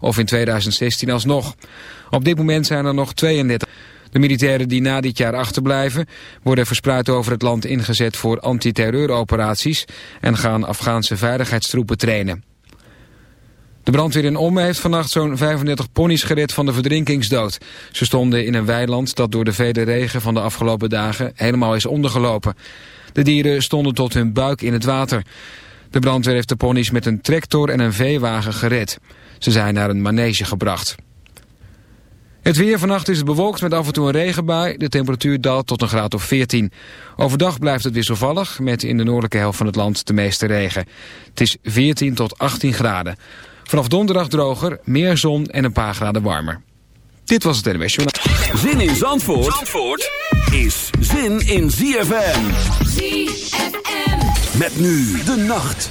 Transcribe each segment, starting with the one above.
of in 2016 alsnog. Op dit moment zijn er nog 32. De militairen die na dit jaar achterblijven worden verspreid over het land ingezet voor antiterreuroperaties en gaan Afghaanse veiligheidstroepen trainen. De brandweer in Omme heeft vannacht zo'n 35 ponies gered van de verdrinkingsdood. Ze stonden in een weiland dat door de vele regen van de afgelopen dagen helemaal is ondergelopen. De dieren stonden tot hun buik in het water. De brandweer heeft de ponies met een tractor en een veewagen gered. Ze zijn naar een manege gebracht. Het weer vannacht is bewolkt met af en toe een regenbui. De temperatuur daalt tot een graad of 14. Overdag blijft het wisselvallig met in de noordelijke helft van het land de meeste regen. Het is 14 tot 18 graden. Vanaf donderdag droger, meer zon en een paar graden warmer. Dit was het NWS Journaal. Zin in Zandvoort, Zandvoort is zin in ZFM. ZFM. Met nu de nacht.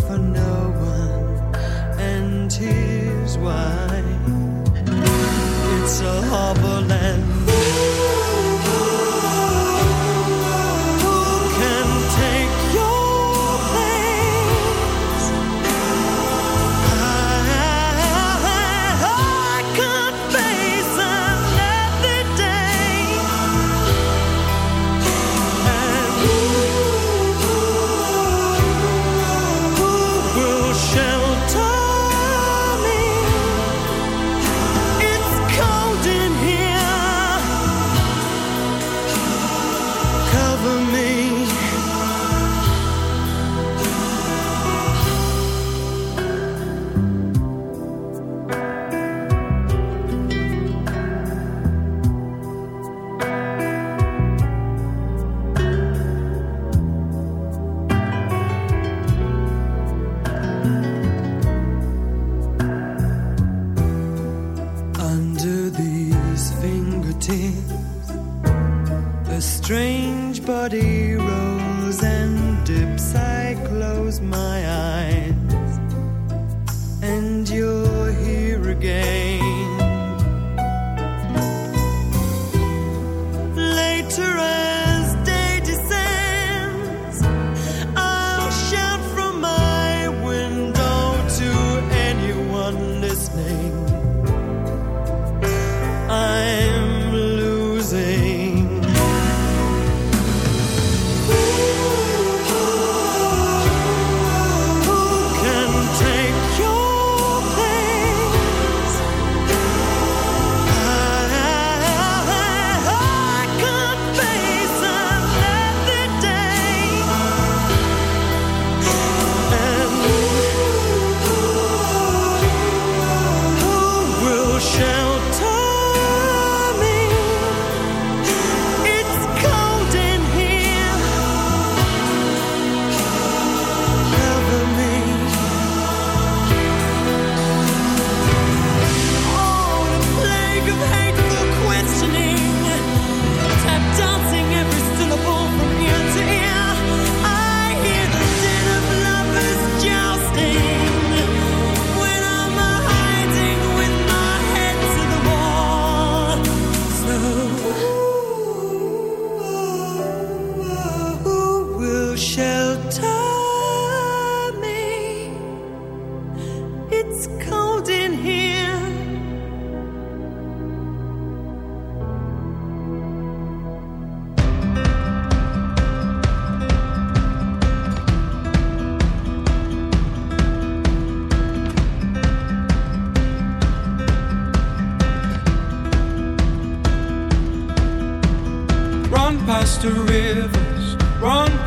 strange body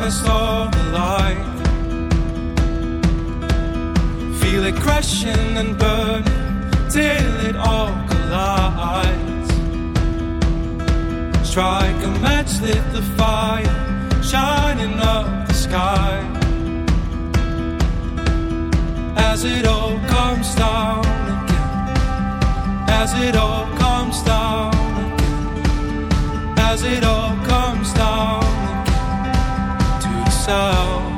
us all alike. Feel it crashing and burning till it all collides. Strike a match, lit the fire, shining up the sky. As it all comes down again, as it all comes down again, as it all comes down so.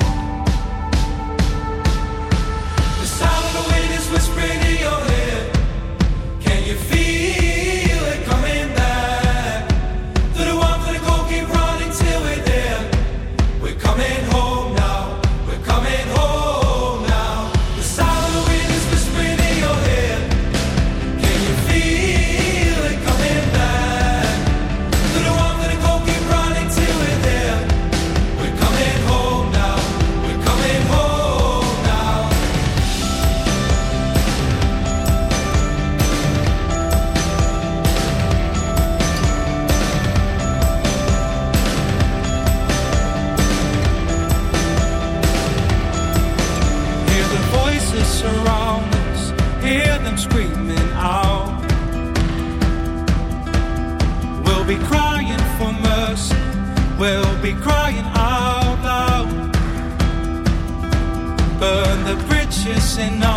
righteous and all.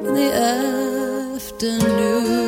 In the afternoon.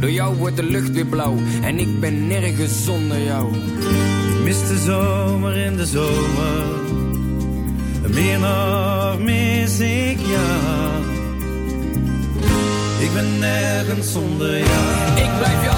Door jou wordt de lucht weer blauw en ik ben nergens zonder jou. Mis de zomer in de zomer. Meer nog mis ik jou. Ik ben nergens zonder jou. Ik blijf je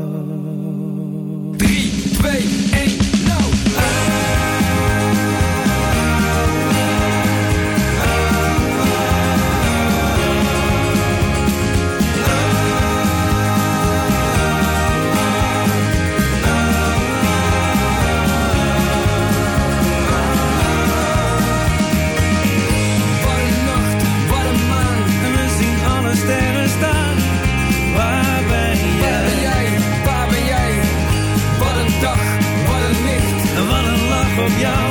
Lach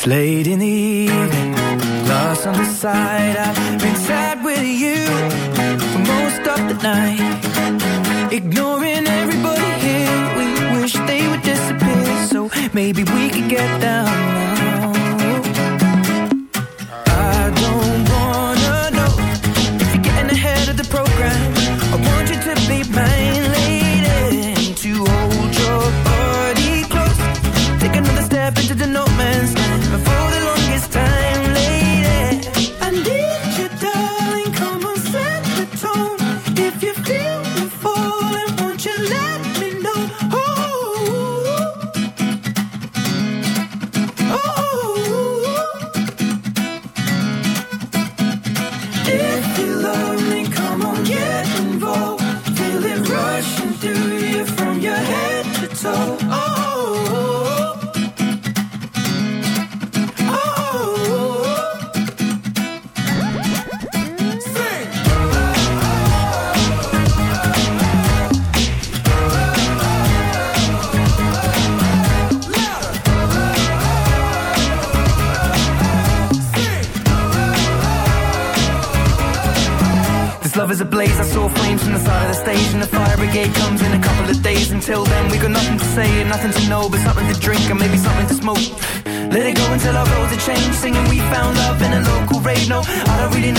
It's late in the evening, lost on the side. I've been sad with you for most of the night.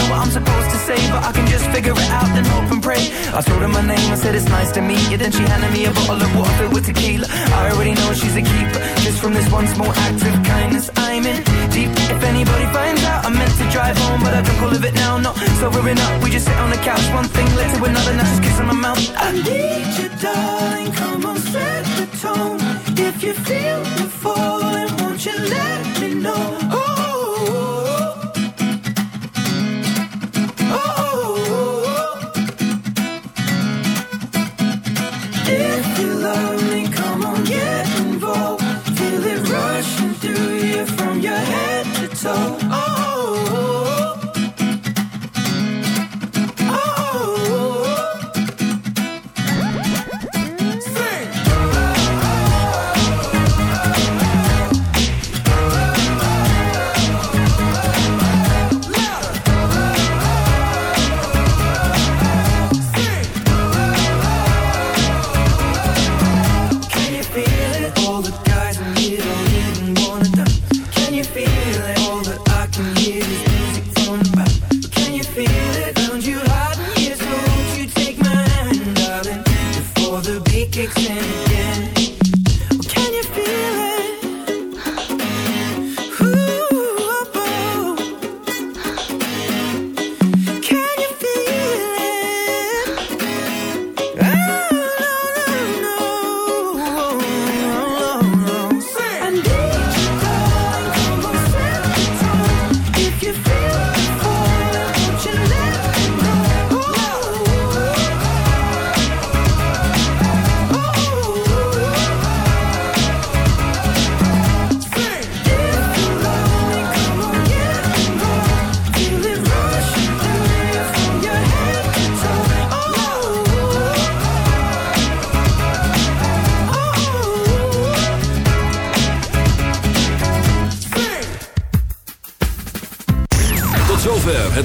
Know what I'm supposed to say, but I can just figure it out and hope and pray. I told her my name, I said it's nice to meet you. Then she handed me a bottle of water with tequila. I already know she's a keeper. Just from this one small act of kindness, I'm in deep. If anybody finds out, I'm meant to drive home, but I drunk all of it now. No, sobering up, we just sit on the couch. One thing led to another, now just kissing my mouth. I need you, darling. Come on, set the tone. If you feel me falling, won't you let me know?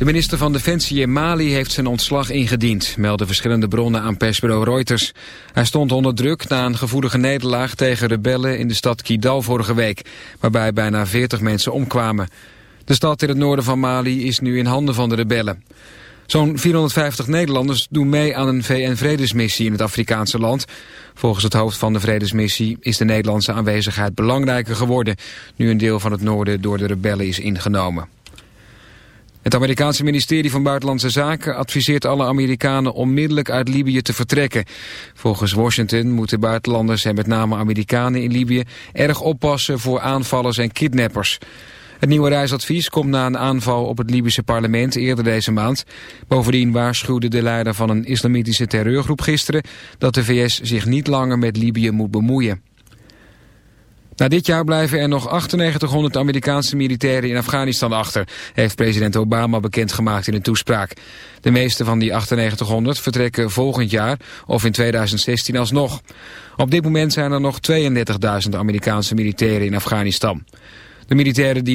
De minister van Defensie in Mali heeft zijn ontslag ingediend, melden verschillende bronnen aan persbureau Reuters. Hij stond onder druk na een gevoelige nederlaag tegen rebellen in de stad Kidal vorige week, waarbij bijna 40 mensen omkwamen. De stad in het noorden van Mali is nu in handen van de rebellen. Zo'n 450 Nederlanders doen mee aan een VN-vredesmissie in het Afrikaanse land. Volgens het hoofd van de vredesmissie is de Nederlandse aanwezigheid belangrijker geworden... nu een deel van het noorden door de rebellen is ingenomen. Het Amerikaanse ministerie van Buitenlandse Zaken adviseert alle Amerikanen onmiddellijk uit Libië te vertrekken. Volgens Washington moeten buitenlanders en met name Amerikanen in Libië erg oppassen voor aanvallers en kidnappers. Het nieuwe reisadvies komt na een aanval op het Libische parlement eerder deze maand. Bovendien waarschuwde de leider van een islamitische terreurgroep gisteren dat de VS zich niet langer met Libië moet bemoeien. Na dit jaar blijven er nog 9800 Amerikaanse militairen in Afghanistan achter, heeft president Obama bekendgemaakt in een toespraak. De meeste van die 9800 vertrekken volgend jaar of in 2016 alsnog. Op dit moment zijn er nog 32.000 Amerikaanse militairen in Afghanistan. De militairen die